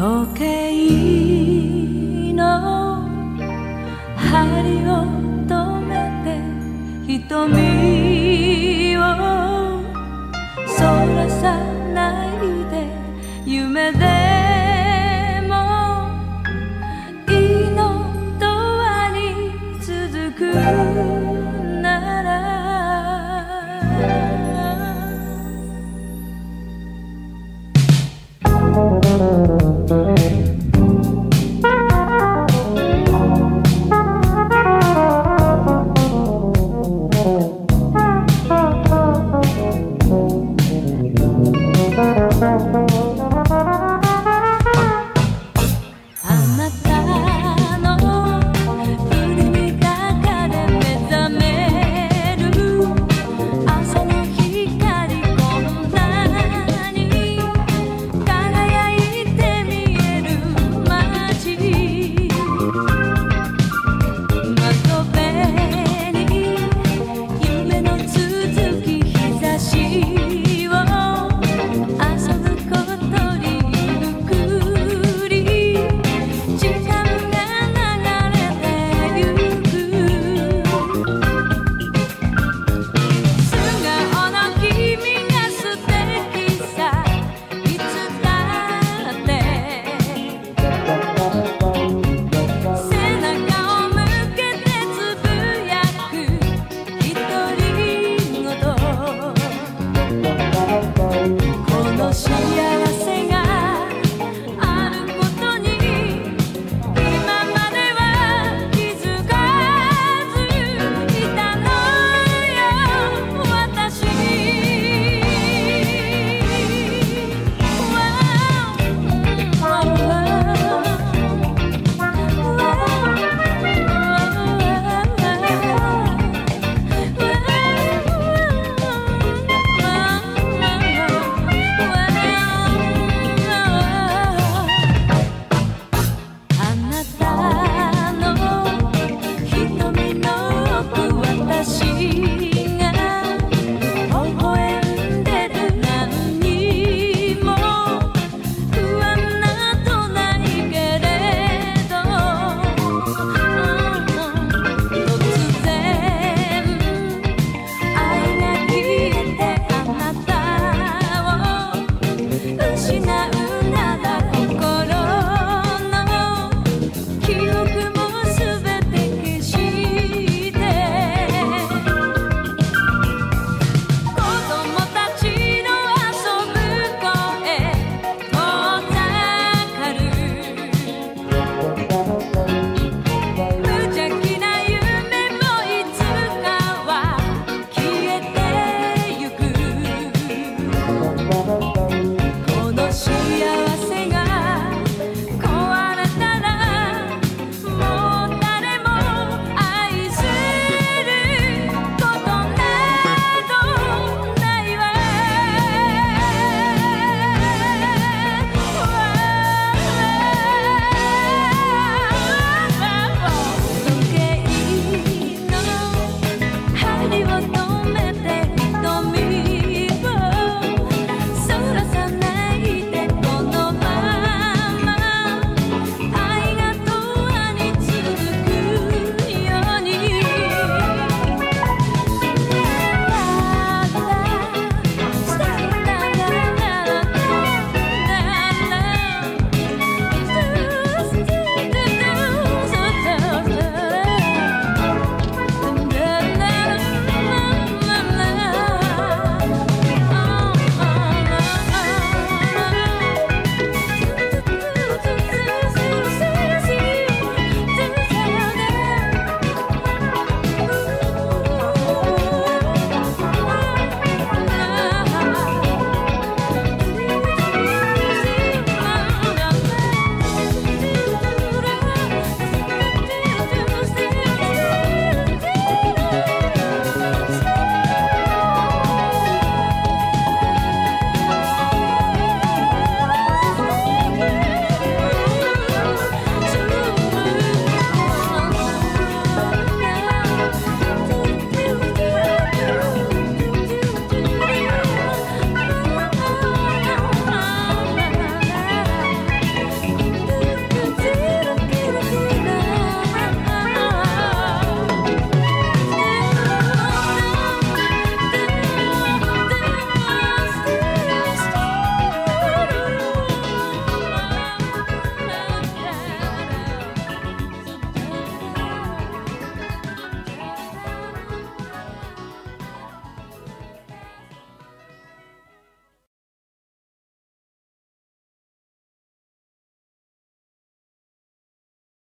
時計の針を止めて瞳をそらさないで夢でもいいの永遠に続く